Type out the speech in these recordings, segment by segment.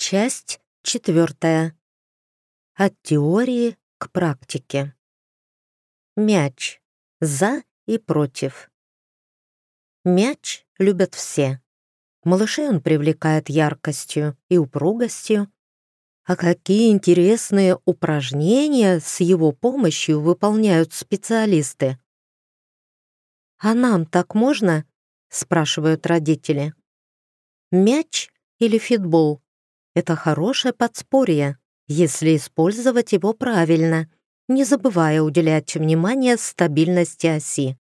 Часть четвертая. От теории к практике. Мяч. За и против. Мяч любят все. Малышей он привлекает яркостью и упругостью. А какие интересные упражнения с его помощью выполняют специалисты. «А нам так можно?» — спрашивают родители. Мяч или фитбол это хорошее подспорье, если использовать его правильно, не забывая уделять внимание стабильности оси.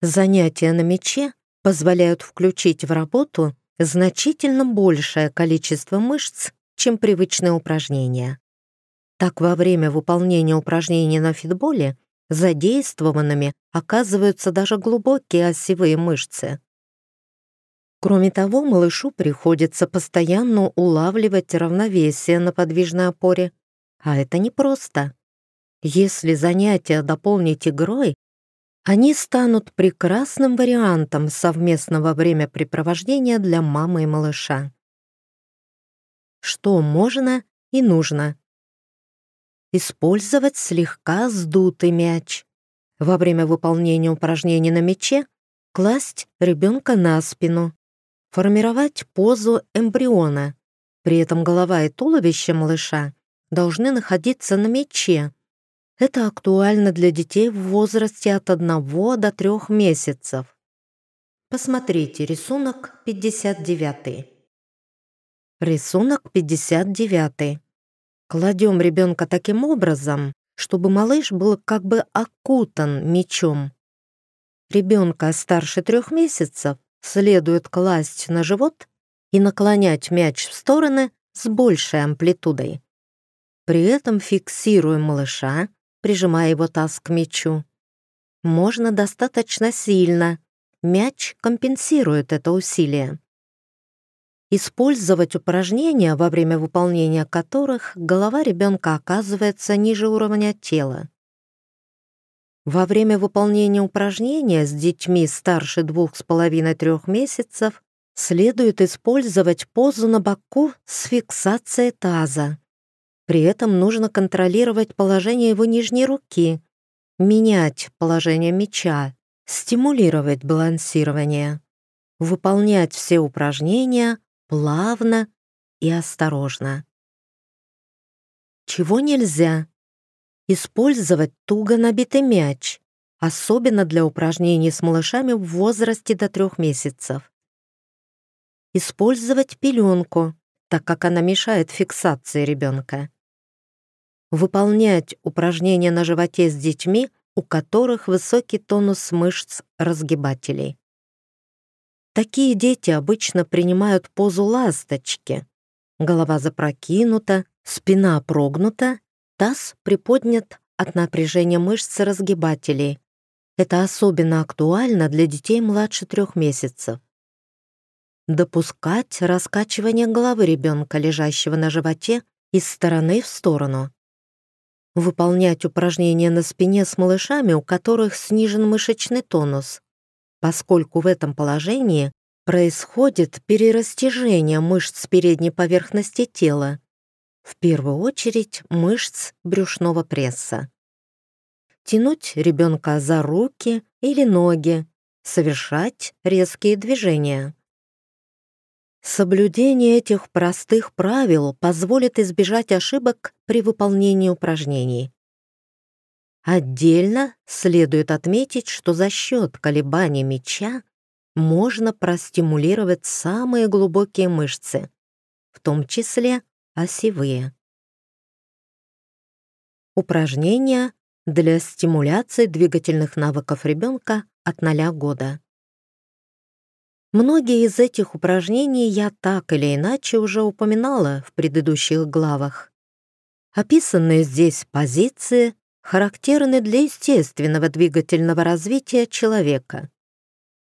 Занятия на мяче позволяют включить в работу значительно большее количество мышц, чем привычные упражнения. Так во время выполнения упражнений на фитболе задействованными оказываются даже глубокие осевые мышцы. Кроме того, малышу приходится постоянно улавливать равновесие на подвижной опоре, а это непросто. Если занятия дополнить игрой, они станут прекрасным вариантом совместного времяпрепровождения для мамы и малыша. Что можно и нужно? Использовать слегка сдутый мяч. Во время выполнения упражнений на мяче класть ребенка на спину, формировать позу эмбриона. При этом голова и туловище малыша должны находиться на мече. Это актуально для детей в возрасте от 1 до 3 месяцев. Посмотрите рисунок 59. Рисунок 59. Кладем ребенка таким образом, чтобы малыш был как бы окутан мечом. Ребенка старше трех месяцев следует класть на живот и наклонять мяч в стороны с большей амплитудой. При этом фиксируем малыша, прижимая его таз к мячу. Можно достаточно сильно. Мяч компенсирует это усилие. Использовать упражнения, во время выполнения которых голова ребенка оказывается ниже уровня тела. Во время выполнения упражнения с детьми старше двух с половиной-трех месяцев следует использовать позу на боку с фиксацией таза. При этом нужно контролировать положение его нижней руки, менять положение мяча, стимулировать балансирование, выполнять все упражнения плавно и осторожно. Чего нельзя? Использовать туго набитый мяч, особенно для упражнений с малышами в возрасте до трех месяцев. Использовать пеленку, так как она мешает фиксации ребенка. Выполнять упражнения на животе с детьми, у которых высокий тонус мышц разгибателей. Такие дети обычно принимают позу ласточки. Голова запрокинута, спина прогнута Таз приподнят от напряжения мышц разгибателей. Это особенно актуально для детей младше трех месяцев. Допускать раскачивание головы ребенка, лежащего на животе, из стороны в сторону. Выполнять упражнения на спине с малышами, у которых снижен мышечный тонус, поскольку в этом положении происходит перерастяжение мышц передней поверхности тела, в первую очередь мышц брюшного пресса. Тянуть ребенка за руки или ноги, совершать резкие движения. Соблюдение этих простых правил позволит избежать ошибок при выполнении упражнений. Отдельно следует отметить, что за счет колебаний мяча можно простимулировать самые глубокие мышцы, в том числе осевые. Упражнения для стимуляции двигательных навыков ребенка от 0 года. Многие из этих упражнений я так или иначе уже упоминала в предыдущих главах. Описанные здесь позиции характерны для естественного двигательного развития человека.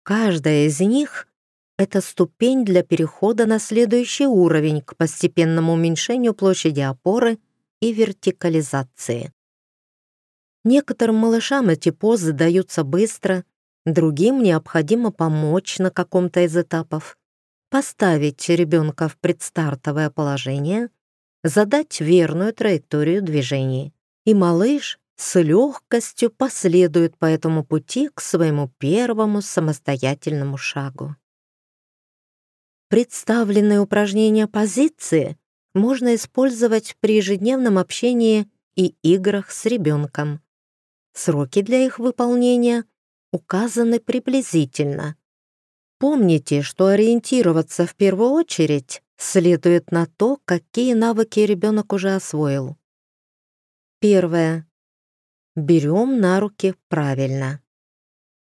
Каждая из них это ступень для перехода на следующий уровень к постепенному уменьшению площади опоры и вертикализации. Некоторым малышам эти позы даются быстро, другим необходимо помочь на каком-то из этапов. поставить ребенка в предстартовое положение, задать верную траекторию движений, и малыш с легкостью последует по этому пути к своему первому самостоятельному шагу. Представленные упражнения позиции можно использовать при ежедневном общении и играх с ребенком. Сроки для их выполнения указаны приблизительно. Помните, что ориентироваться в первую очередь следует на то, какие навыки ребенок уже освоил. Первое. Берем на руки правильно.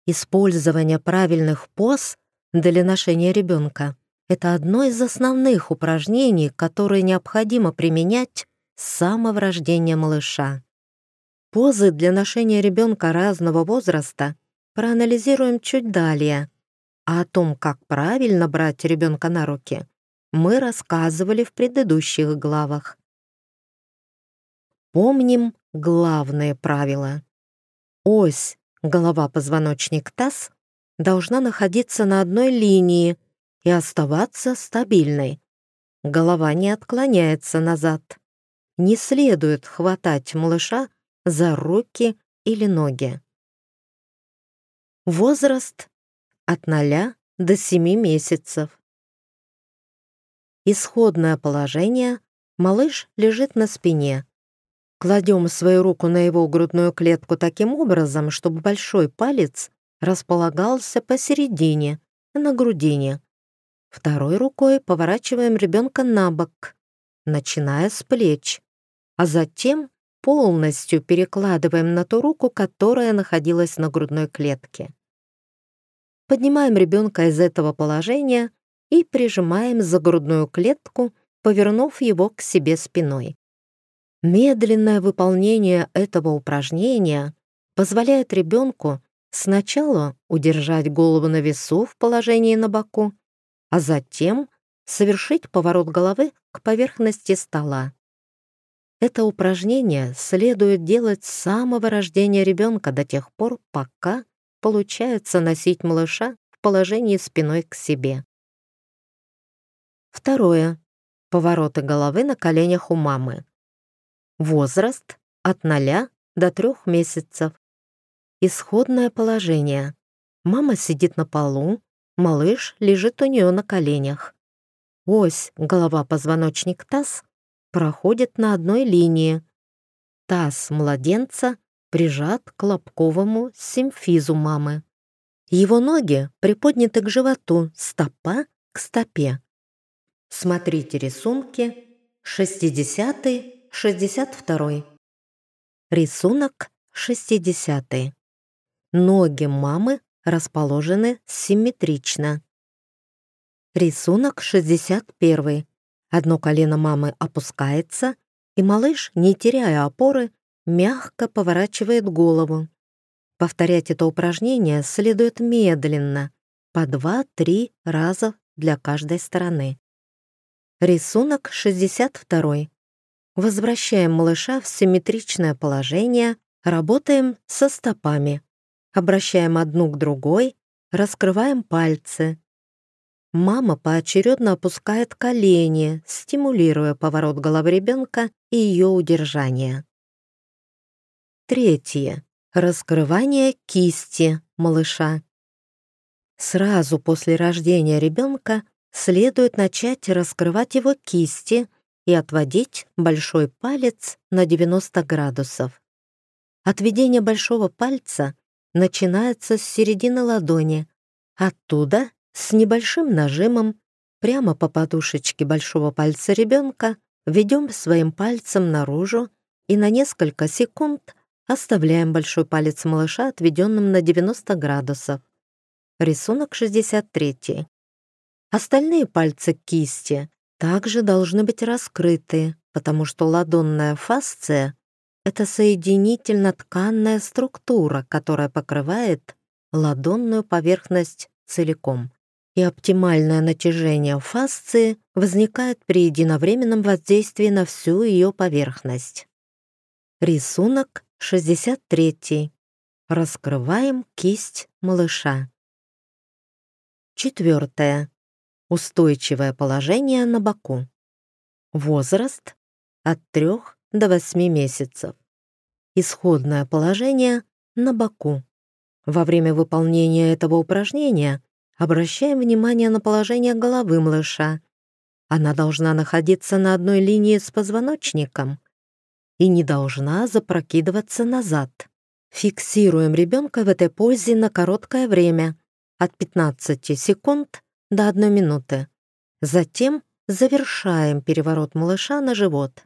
Использование правильных поз для ношения ребенка — это одно из основных упражнений, которые необходимо применять с самого рождения малыша. Позы для ношения ребенка разного возраста проанализируем чуть далее, а о том, как правильно брать ребенка на руки, мы рассказывали в предыдущих главах. Помним главные правила. Ось голова-позвоночник-таз должна находиться на одной линии и оставаться стабильной. Голова не отклоняется назад. Не следует хватать малыша за руки или ноги. Возраст от 0 до 7 месяцев. Исходное положение. Малыш лежит на спине. Кладем свою руку на его грудную клетку таким образом, чтобы большой палец располагался посередине, на грудине. Второй рукой поворачиваем ребенка на бок, начиная с плеч, а затем полностью перекладываем на ту руку, которая находилась на грудной клетке. Поднимаем ребенка из этого положения и прижимаем за грудную клетку, повернув его к себе спиной. Медленное выполнение этого упражнения позволяет ребенку сначала удержать голову на весу в положении на боку, а затем совершить поворот головы к поверхности стола. Это упражнение следует делать с самого рождения ребенка до тех пор, пока получается носить малыша в положении спиной к себе. Второе. Повороты головы на коленях у мамы. Возраст от 0 до 3 месяцев. Исходное положение. Мама сидит на полу, малыш лежит у нее на коленях. Ось голова-позвоночник-таз проходит на одной линии. Таз младенца прижат к лобковому симфизу мамы. Его ноги приподняты к животу, стопа к стопе. Смотрите рисунки 60 62. Рисунок 60. Ноги мамы расположены симметрично. Рисунок 61. Одно колено мамы опускается, и малыш, не теряя опоры, мягко поворачивает голову. Повторять это упражнение следует медленно, по 2-3 раза для каждой стороны. Рисунок 62. Возвращаем малыша в симметричное положение, работаем со стопами. Обращаем одну к другой, раскрываем пальцы. Мама поочередно опускает колени, стимулируя поворот головы ребенка и ее удержание. Третье. Раскрывание кисти малыша. Сразу после рождения ребенка следует начать раскрывать его кисти – и отводить большой палец на 90 градусов. Отведение большого пальца начинается с середины ладони. Оттуда, с небольшим нажимом, прямо по подушечке большого пальца ребенка ведем своим пальцем наружу и на несколько секунд оставляем большой палец малыша отведенным на 90 градусов. Рисунок 63. Остальные пальцы кисти также должны быть раскрыты, потому что ладонная фасция — это соединительно-тканная структура, которая покрывает ладонную поверхность целиком. И оптимальное натяжение фасции возникает при единовременном воздействии на всю ее поверхность. Рисунок 63. Раскрываем кисть малыша. Четвертое. Устойчивое положение на боку. Возраст от 3 до 8 месяцев. Исходное положение на боку. Во время выполнения этого упражнения обращаем внимание на положение головы малыша. Она должна находиться на одной линии с позвоночником и не должна запрокидываться назад. Фиксируем ребенка в этой позе на короткое время, от 15 секунд до 1 минуты. Затем завершаем переворот малыша на живот.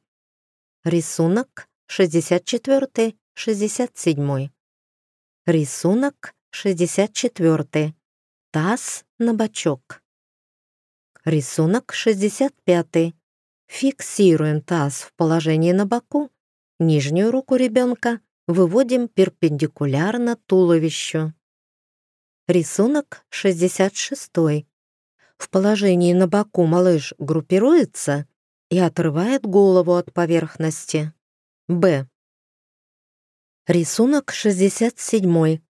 Рисунок 64-67. Рисунок 64. Таз на бочок. Рисунок 65. Фиксируем таз в положении на боку. Нижнюю руку ребенка выводим перпендикулярно туловищу. Рисунок 66. В положении на боку малыш группируется и отрывает голову от поверхности. Б. Рисунок 67.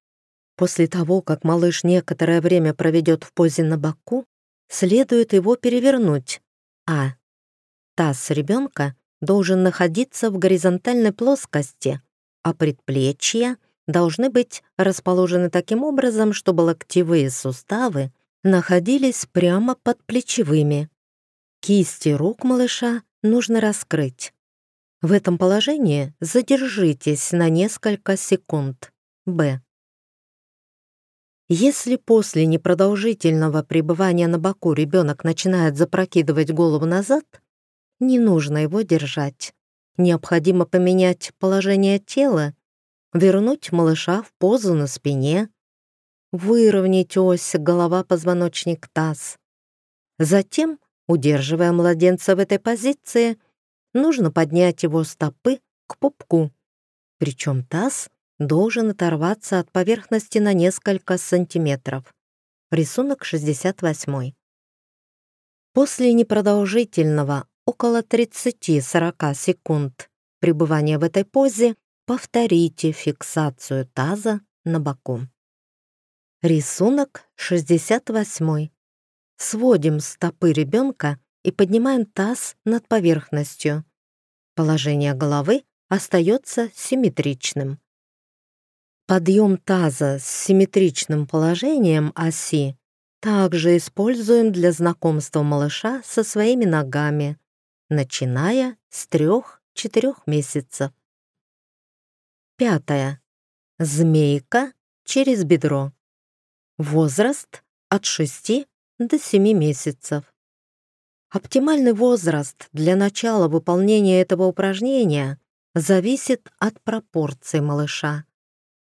После того, как малыш некоторое время проведет в позе на боку, следует его перевернуть. А. Таз ребенка должен находиться в горизонтальной плоскости, а предплечья должны быть расположены таким образом, чтобы локтевые суставы находились прямо под плечевыми. Кисти рук малыша нужно раскрыть. В этом положении задержитесь на несколько секунд. Б. Если после непродолжительного пребывания на боку ребенок начинает запрокидывать голову назад, не нужно его держать. Необходимо поменять положение тела, вернуть малыша в позу на спине, выровнять ось голова-позвоночник-таз. Затем, удерживая младенца в этой позиции, нужно поднять его стопы к пупку. Причем таз должен оторваться от поверхности на несколько сантиметров. Рисунок 68. После непродолжительного, около 30-40 секунд пребывания в этой позе, повторите фиксацию таза на боку. Рисунок 68. Сводим стопы ребенка и поднимаем таз над поверхностью. Положение головы остается симметричным. Подъем таза с симметричным положением оси также используем для знакомства малыша со своими ногами, начиная с 3-4 месяцев. Пятое. Змейка через бедро. Возраст от 6 до 7 месяцев. Оптимальный возраст для начала выполнения этого упражнения зависит от пропорций малыша.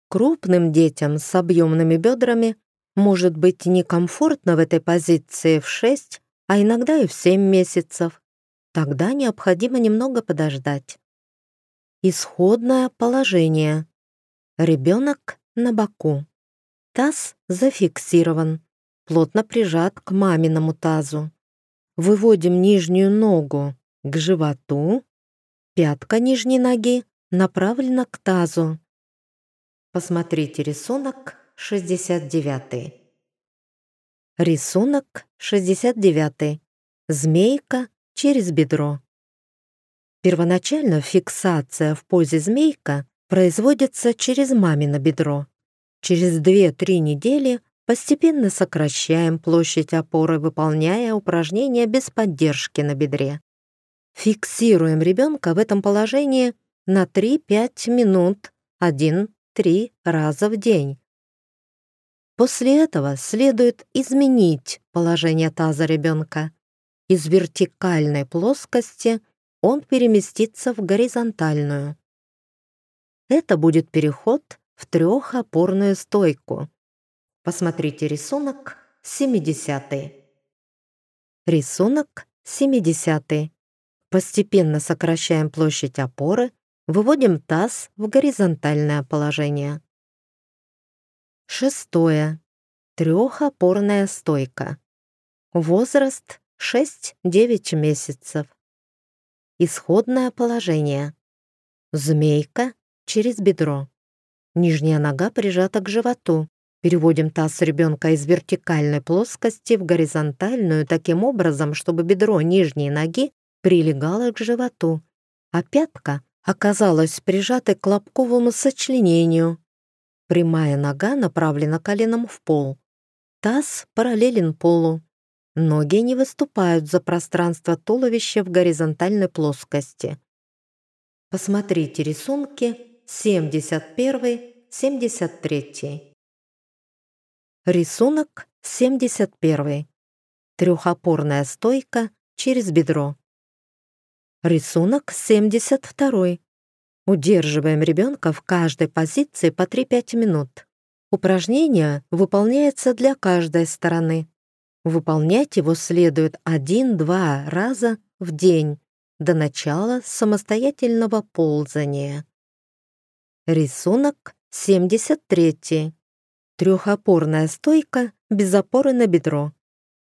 Крупным детям с объемными бедрами может быть некомфортно в этой позиции в 6, а иногда и в 7 месяцев. Тогда необходимо немного подождать. Исходное положение. Ребенок на боку. Таз зафиксирован, плотно прижат к маминому тазу. Выводим нижнюю ногу к животу, пятка нижней ноги направлена к тазу. Посмотрите рисунок 69. Рисунок 69. Змейка через бедро. Первоначально фиксация в позе змейка производится через мамино бедро. Через 2-3 недели Постепенно сокращаем площадь опоры, выполняя упражнения без поддержки на бедре. Фиксируем ребенка в этом положении на 3-5 минут, 1-3 раза в день. После этого следует изменить положение таза ребенка. Из вертикальной плоскости он переместится в горизонтальную. Это будет переход в трехопорную стойку. Посмотрите рисунок 70. Рисунок 70. Постепенно сокращаем площадь опоры, выводим таз в горизонтальное положение. Шестое. Трехопорная стойка. Возраст 6-9 месяцев. Исходное положение. Змейка через бедро. Нижняя нога прижата к животу Переводим таз ребенка из вертикальной плоскости в горизонтальную таким образом, чтобы бедро нижней ноги прилегало к животу, а пятка оказалась прижатой к лобковому сочленению. Прямая нога направлена коленом в пол. Таз параллелен полу. Ноги не выступают за пространство туловища в горизонтальной плоскости. Посмотрите рисунки 71-73. Рисунок 71. Трехопорная стойка через бедро. Рисунок 72. Удерживаем ребенка в каждой позиции по 3-5 минут. Упражнение выполняется для каждой стороны. Выполнять его следует 1-2 раза в день до начала самостоятельного ползания. Рисунок 73. Трехопорная стойка без опоры на бедро.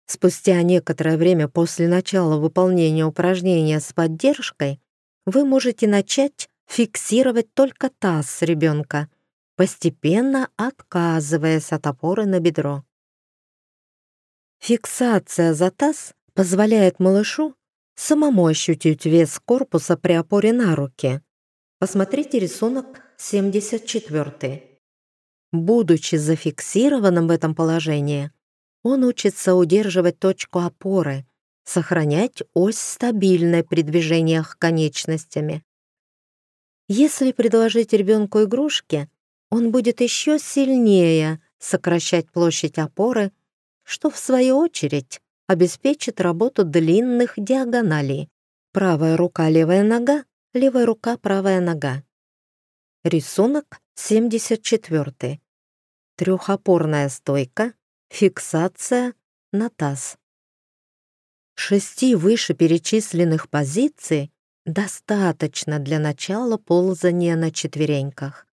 Спустя некоторое время после начала выполнения упражнения с поддержкой вы можете начать фиксировать только таз ребенка, постепенно отказываясь от опоры на бедро. Фиксация за таз позволяет малышу самому ощутить вес корпуса при опоре на руки. Посмотрите рисунок 74. Будучи зафиксированным в этом положении, он учится удерживать точку опоры, сохранять ось стабильной при движениях конечностями. Если предложить ребенку игрушки, он будет еще сильнее сокращать площадь опоры, что в свою очередь обеспечит работу длинных диагоналей. Правая рука, левая нога, левая рука, правая нога. Рисунок 74. Трехопорная стойка, фиксация на таз. Шести вышеперечисленных позиций достаточно для начала ползания на четвереньках.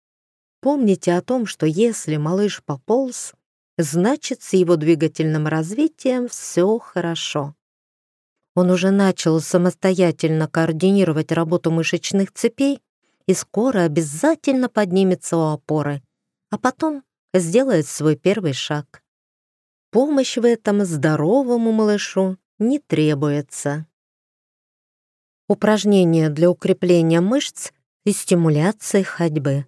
Помните о том, что если малыш пополз, значит, с его двигательным развитием все хорошо. Он уже начал самостоятельно координировать работу мышечных цепей и скоро обязательно поднимется у опоры, а потом сделает свой первый шаг. Помощь в этом здоровому малышу не требуется. Упражнения для укрепления мышц и стимуляции ходьбы.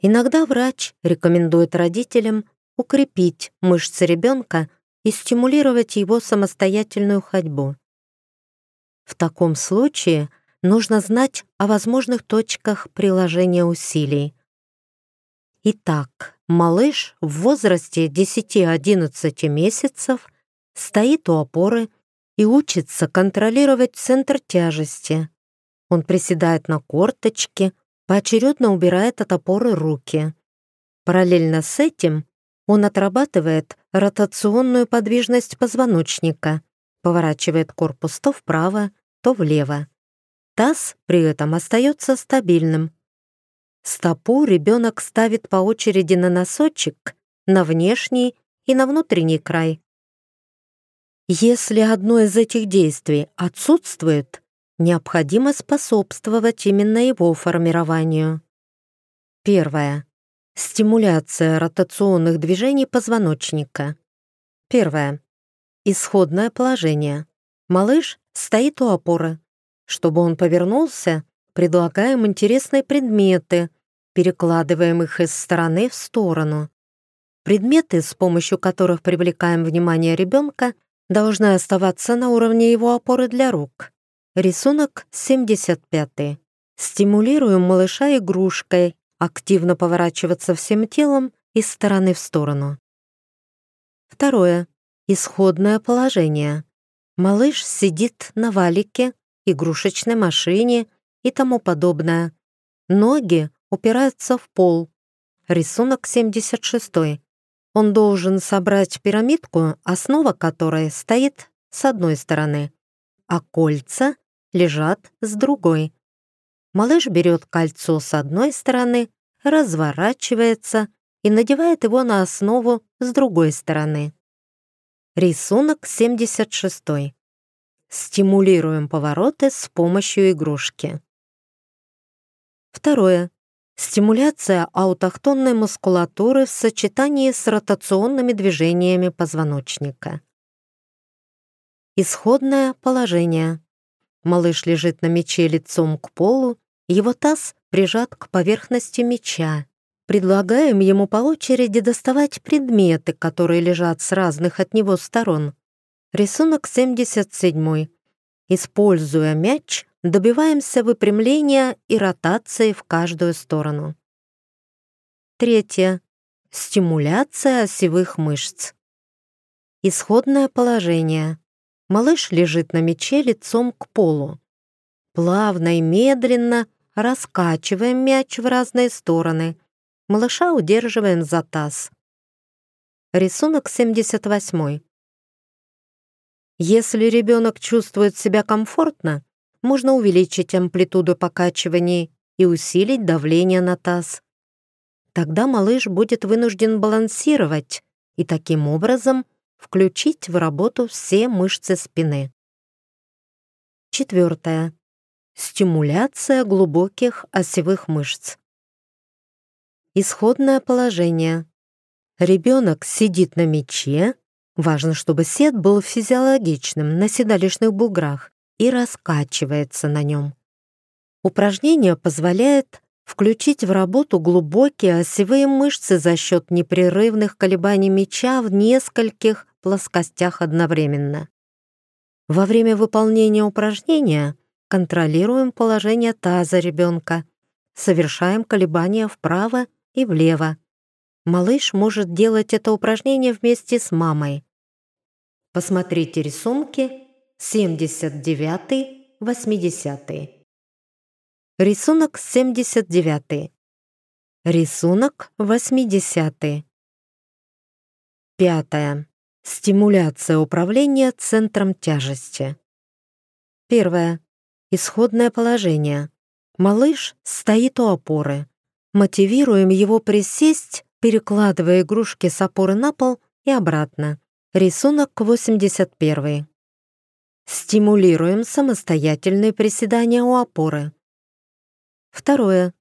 Иногда врач рекомендует родителям укрепить мышцы ребенка и стимулировать его самостоятельную ходьбу. В таком случае нужно знать о возможных точках приложения усилий. Итак, малыш в возрасте 10-11 месяцев стоит у опоры и учится контролировать центр тяжести. Он приседает на корточке, поочередно убирает от опоры руки. Параллельно с этим он отрабатывает ротационную подвижность позвоночника, поворачивает корпус то вправо, то влево. Таз при этом остается стабильным. Стопу ребенок ставит по очереди на носочек, на внешний и на внутренний край. Если одно из этих действий отсутствует, необходимо способствовать именно его формированию. Первое. Стимуляция ротационных движений позвоночника. Первое. Исходное положение. Малыш стоит у опоры. Чтобы он повернулся, предлагаем интересные предметы, перекладываем их из стороны в сторону. Предметы, с помощью которых привлекаем внимание ребенка, должны оставаться на уровне его опоры для рук. Рисунок 75. Стимулируем малыша игрушкой, активно поворачиваться всем телом из стороны в сторону. Второе. Исходное положение. Малыш сидит на валике, игрушечной машине и тому подобное. Ноги упираются в пол. Рисунок 76. Он должен собрать пирамидку, основа которой стоит с одной стороны, а кольца лежат с другой. Малыш берет кольцо с одной стороны, разворачивается и надевает его на основу с другой стороны. Рисунок 76. Стимулируем повороты с помощью игрушки. Второе. Стимуляция аутохтонной мускулатуры в сочетании с ротационными движениями позвоночника. Исходное положение. Малыш лежит на мече лицом к полу, его таз прижат к поверхности меча. Предлагаем ему по очереди доставать предметы, которые лежат с разных от него сторон. Рисунок 77. Используя мяч, добиваемся выпрямления и ротации в каждую сторону. Третье. Стимуляция осевых мышц. Исходное положение. Малыш лежит на мече лицом к полу. Плавно и медленно раскачиваем мяч в разные стороны. Малыша удерживаем за таз. Рисунок 78. Если ребенок чувствует себя комфортно, можно увеличить амплитуду покачиваний и усилить давление на таз. Тогда малыш будет вынужден балансировать и таким образом включить в работу все мышцы спины. Четвертое. Стимуляция глубоких осевых мышц. Исходное положение. Ребенок сидит на мече. Важно, чтобы сет был физиологичным на седалищных буграх и раскачивается на нем. Упражнение позволяет включить в работу глубокие осевые мышцы за счет непрерывных колебаний мяча в нескольких плоскостях одновременно. Во время выполнения упражнения контролируем положение таза ребенка, совершаем колебания вправо и влево. Малыш может делать это упражнение вместе с мамой. Посмотрите рисунки 79, 80. Рисунок 79. Рисунок 80. Пятое. Стимуляция управления центром тяжести. Первое. Исходное положение. Малыш стоит у опоры. Мотивируем его присесть, перекладывая игрушки с опоры на пол и обратно. Рисунок 81. Стимулируем самостоятельные приседания у опоры. Второе.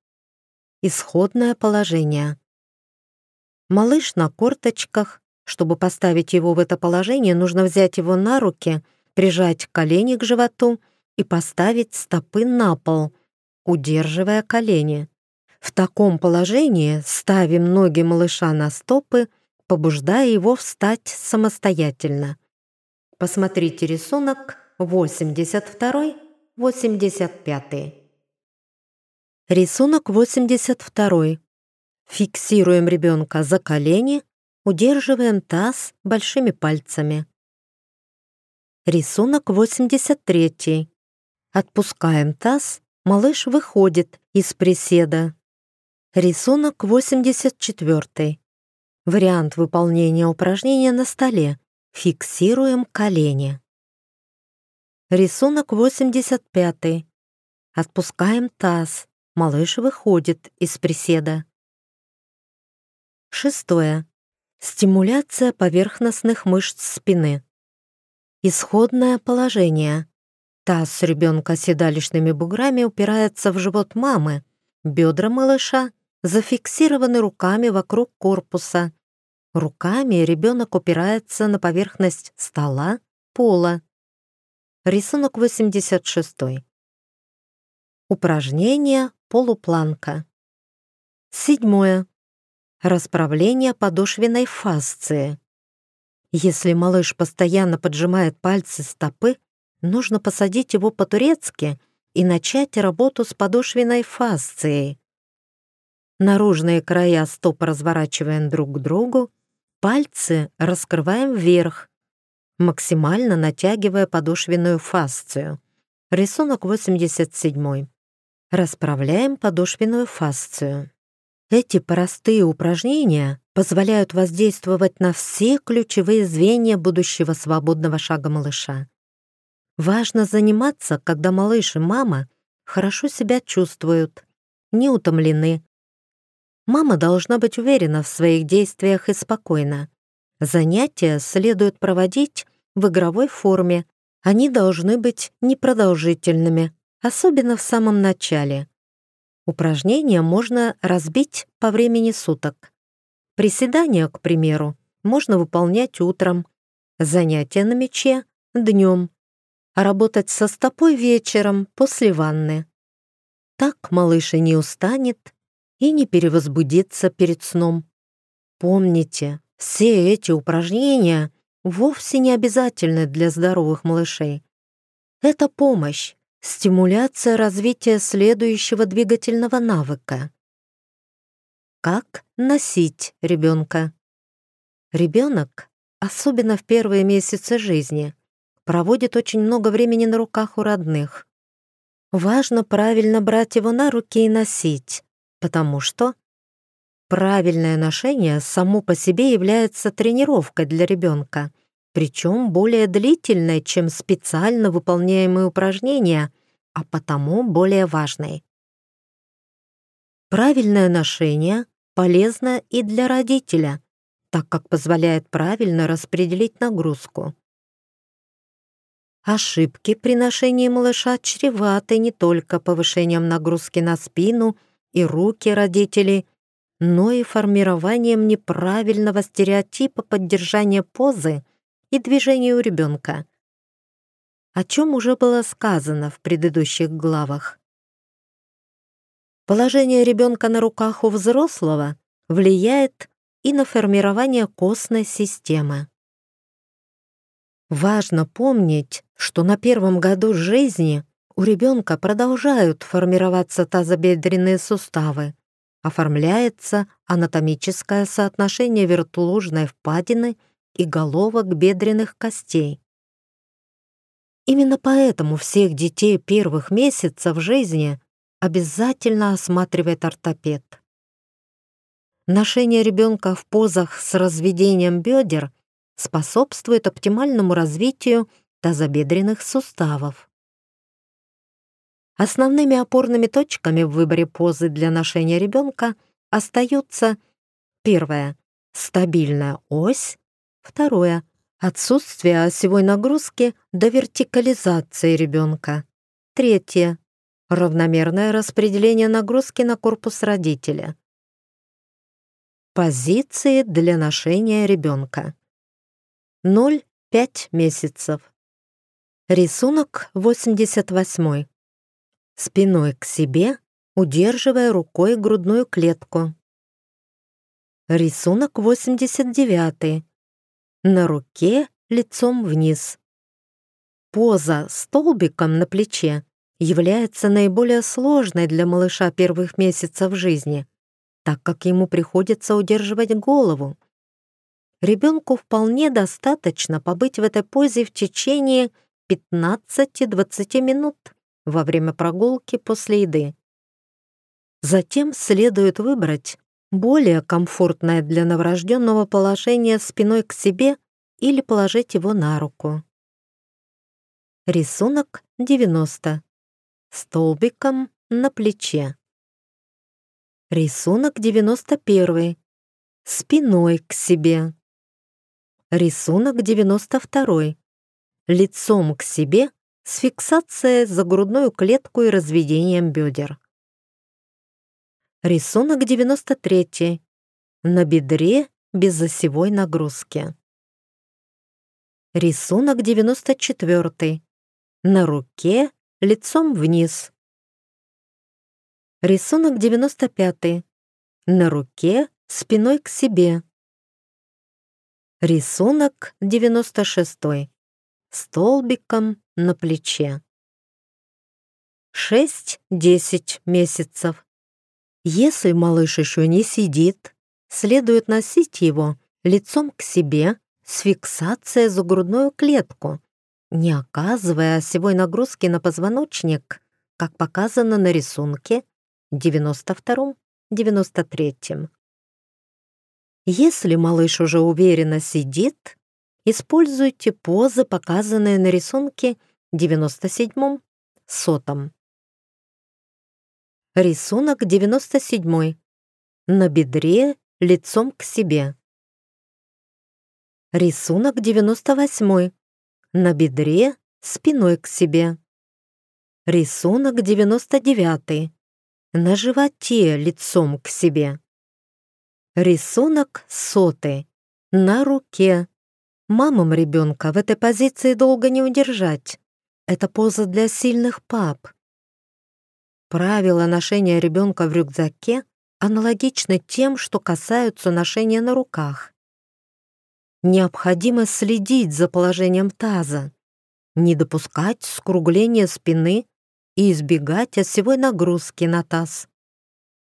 Исходное положение. Малыш на корточках. Чтобы поставить его в это положение, нужно взять его на руки, прижать колени к животу и поставить стопы на пол, удерживая колени. В таком положении ставим ноги малыша на стопы, побуждая его встать самостоятельно. Посмотрите рисунок 82-85. Рисунок 82. Фиксируем ребенка за колени, удерживаем таз большими пальцами. Рисунок 83. Отпускаем таз, малыш выходит из приседа. Рисунок 84. Вариант выполнения упражнения на столе. Фиксируем колени. Рисунок 85. Отпускаем таз. Малыш выходит из приседа. Шестое. Стимуляция поверхностных мышц спины. Исходное положение. Таз ребенка седалищными буграми упирается в живот мамы. Бедра малыша зафиксированы руками вокруг корпуса. Руками ребенок упирается на поверхность стола, пола. Рисунок 86. Упражнение полупланка. Седьмое. Расправление подошвенной фасции. Если малыш постоянно поджимает пальцы стопы, нужно посадить его по-турецки и начать работу с подошвенной фасцией. Наружные края стоп разворачиваем друг к другу, пальцы раскрываем вверх, максимально натягивая подошвенную фасцию. Рисунок 87. Расправляем подошвенную фасцию. Эти простые упражнения позволяют воздействовать на все ключевые звенья будущего свободного шага малыша. Важно заниматься, когда малыш и мама хорошо себя чувствуют, не утомлены. Мама должна быть уверена в своих действиях и спокойна. Занятия следует проводить в игровой форме. Они должны быть непродолжительными, особенно в самом начале. Упражнения можно разбить по времени суток. Приседания, к примеру, можно выполнять утром, занятия на мече — днем, а работать со стопой вечером после ванны. Так малыш и не устанет и не перевозбудится перед сном. Помните, все эти упражнения вовсе не обязательны для здоровых малышей. Это помощь, стимуляция развития следующего двигательного навыка. Как носить ребенка? Ребенок, особенно в первые месяцы жизни, проводит очень много времени на руках у родных. Важно правильно брать его на руки и носить, потому что правильное ношение само по себе является тренировкой для ребенка, причем более длительной, чем специально выполняемые упражнения, а потому более важной. Правильное ношение полезно и для родителя, так как позволяет правильно распределить нагрузку. Ошибки при ношении малыша чреваты не только повышением нагрузки на спину и руки родителей, но и формированием неправильного стереотипа поддержания позы и движения у ребенка, о чем уже было сказано в предыдущих главах. Положение ребенка на руках у взрослого влияет и на формирование костной системы. Важно помнить, что на первом году жизни у ребенка продолжают формироваться тазобедренные суставы, оформляется анатомическое соотношение вертлужной впадины и головок бедренных костей. Именно поэтому всех детей первых месяцев жизни обязательно осматривает ортопед. Ношение ребенка в позах с разведением бедер способствует оптимальному развитию тазобедренных суставов. Основными опорными точками в выборе позы для ношения ребенка остаются первое — стабильная ось, второе — отсутствие осевой нагрузки до вертикализации ребенка, третье — равномерное распределение нагрузки на корпус родителя. Позиции для ношения ребенка. 0-5 месяцев. Рисунок 88. Спиной к себе, удерживая рукой грудную клетку. Рисунок 89. На руке лицом вниз. Поза столбиком на плече является наиболее сложной для малыша первых месяцев жизни, так как ему приходится удерживать голову. Ребенку вполне достаточно побыть в этой позе в течение 15-20 минут во время прогулки после еды. Затем следует выбрать более комфортное для новорожденного положение спиной к себе или положить его на руку. Рисунок 90. Столбиком на плече. Рисунок 91. Спиной к себе. Рисунок 92 лицом к себе с фиксацией за грудную клетку и разведением бедер. Рисунок 93. На бедре без осевой нагрузки. Рисунок 94. На руке лицом вниз. Рисунок 95. На руке спиной к себе. Рисунок 96 столбиком на плече. 6-10 месяцев. Если малыш еще не сидит, следует носить его лицом к себе с фиксацией за грудную клетку, не оказывая осевой нагрузки на позвоночник, как показано на рисунке 92-93. Если малыш уже уверенно сидит, Используйте позы, показанные на рисунке 97-м, сотом. Рисунок 97. На бедре лицом к себе. Рисунок 98. На бедре спиной к себе. Рисунок 99. на животе лицом к себе. Рисунок сотый. На руке. Мамам ребенка в этой позиции долго не удержать. Это поза для сильных пап. Правила ношения ребенка в рюкзаке аналогичны тем, что касаются ношения на руках. Необходимо следить за положением таза, не допускать скругления спины и избегать осевой нагрузки на таз.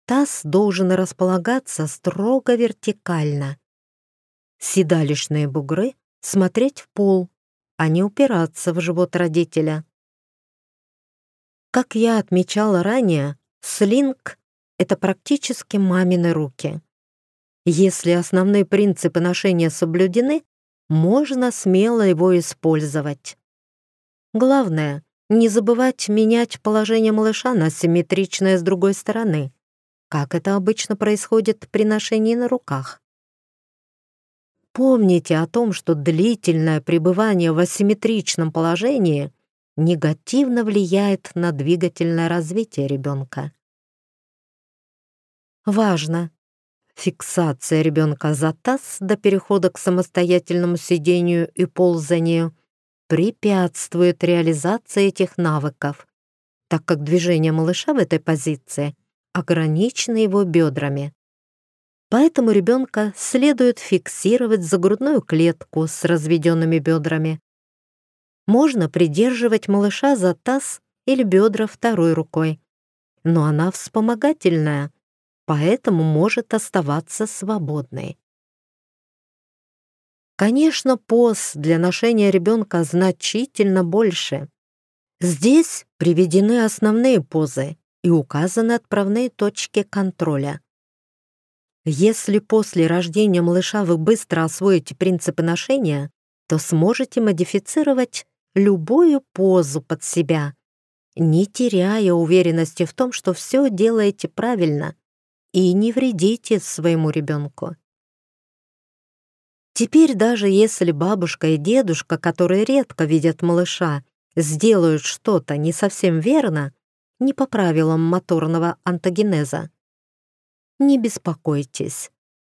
Таз должен располагаться строго вертикально. Седалищные бугры смотреть в пол, а не упираться в живот родителя. Как я отмечала ранее, слинг — это практически мамины руки. Если основные принципы ношения соблюдены, можно смело его использовать. Главное, не забывать менять положение малыша на симметричное с другой стороны, как это обычно происходит при ношении на руках. Помните о том, что длительное пребывание в асимметричном положении негативно влияет на двигательное развитие ребенка. Важно! Фиксация ребенка за таз до перехода к самостоятельному сидению и ползанию препятствует реализации этих навыков, так как движение малыша в этой позиции ограничены его бедрами. Поэтому ребенка следует фиксировать за грудную клетку с разведенными бедрами. Можно придерживать малыша за таз или бедра второй рукой, но она вспомогательная, поэтому может оставаться свободной. Конечно, поз для ношения ребенка значительно больше. Здесь приведены основные позы и указаны отправные точки контроля. Если после рождения малыша вы быстро освоите принципы ношения, то сможете модифицировать любую позу под себя, не теряя уверенности в том, что все делаете правильно и не вредите своему ребенку. Теперь даже если бабушка и дедушка, которые редко видят малыша, сделают что-то не совсем верно, не по правилам моторного антогенеза, не беспокойтесь.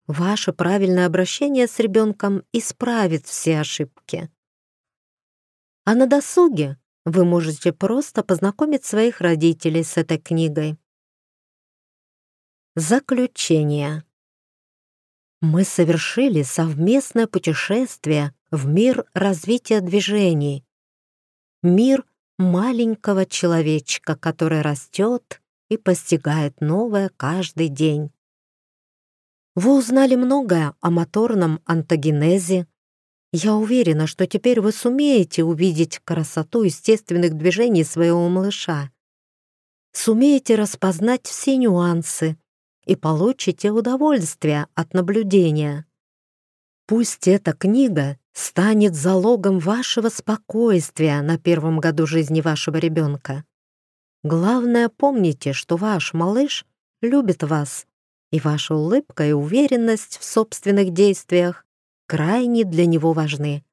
Ваше правильное обращение с ребенком исправит все ошибки. А на досуге вы можете просто познакомить своих родителей с этой книгой. Заключение. Мы совершили совместное путешествие в мир развития движений. Мир маленького человечка, который растет и постигает новое каждый день. Вы узнали многое о моторном антогенезе. Я уверена, что теперь вы сумеете увидеть красоту естественных движений своего малыша. Сумеете распознать все нюансы и получите удовольствие от наблюдения. Пусть эта книга станет залогом вашего спокойствия на первом году жизни вашего ребенка. Главное, помните, что ваш малыш любит вас, и ваша улыбка и уверенность в собственных действиях крайне для него важны.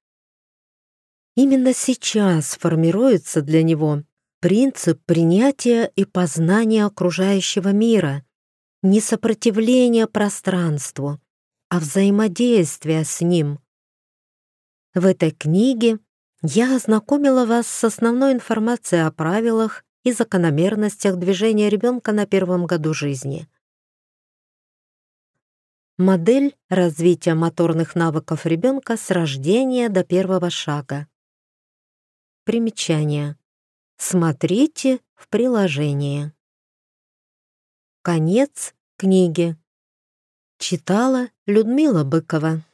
Именно сейчас формируется для него принцип принятия и познания окружающего мира, не сопротивления пространству, а взаимодействия с ним. В этой книге я ознакомила вас с основной информацией о правилах и закономерностях движения ребенка на первом году жизни. Модель развития моторных навыков ребенка с рождения до первого шага. Примечание. Смотрите в приложении. Конец книги. Читала Людмила Быкова.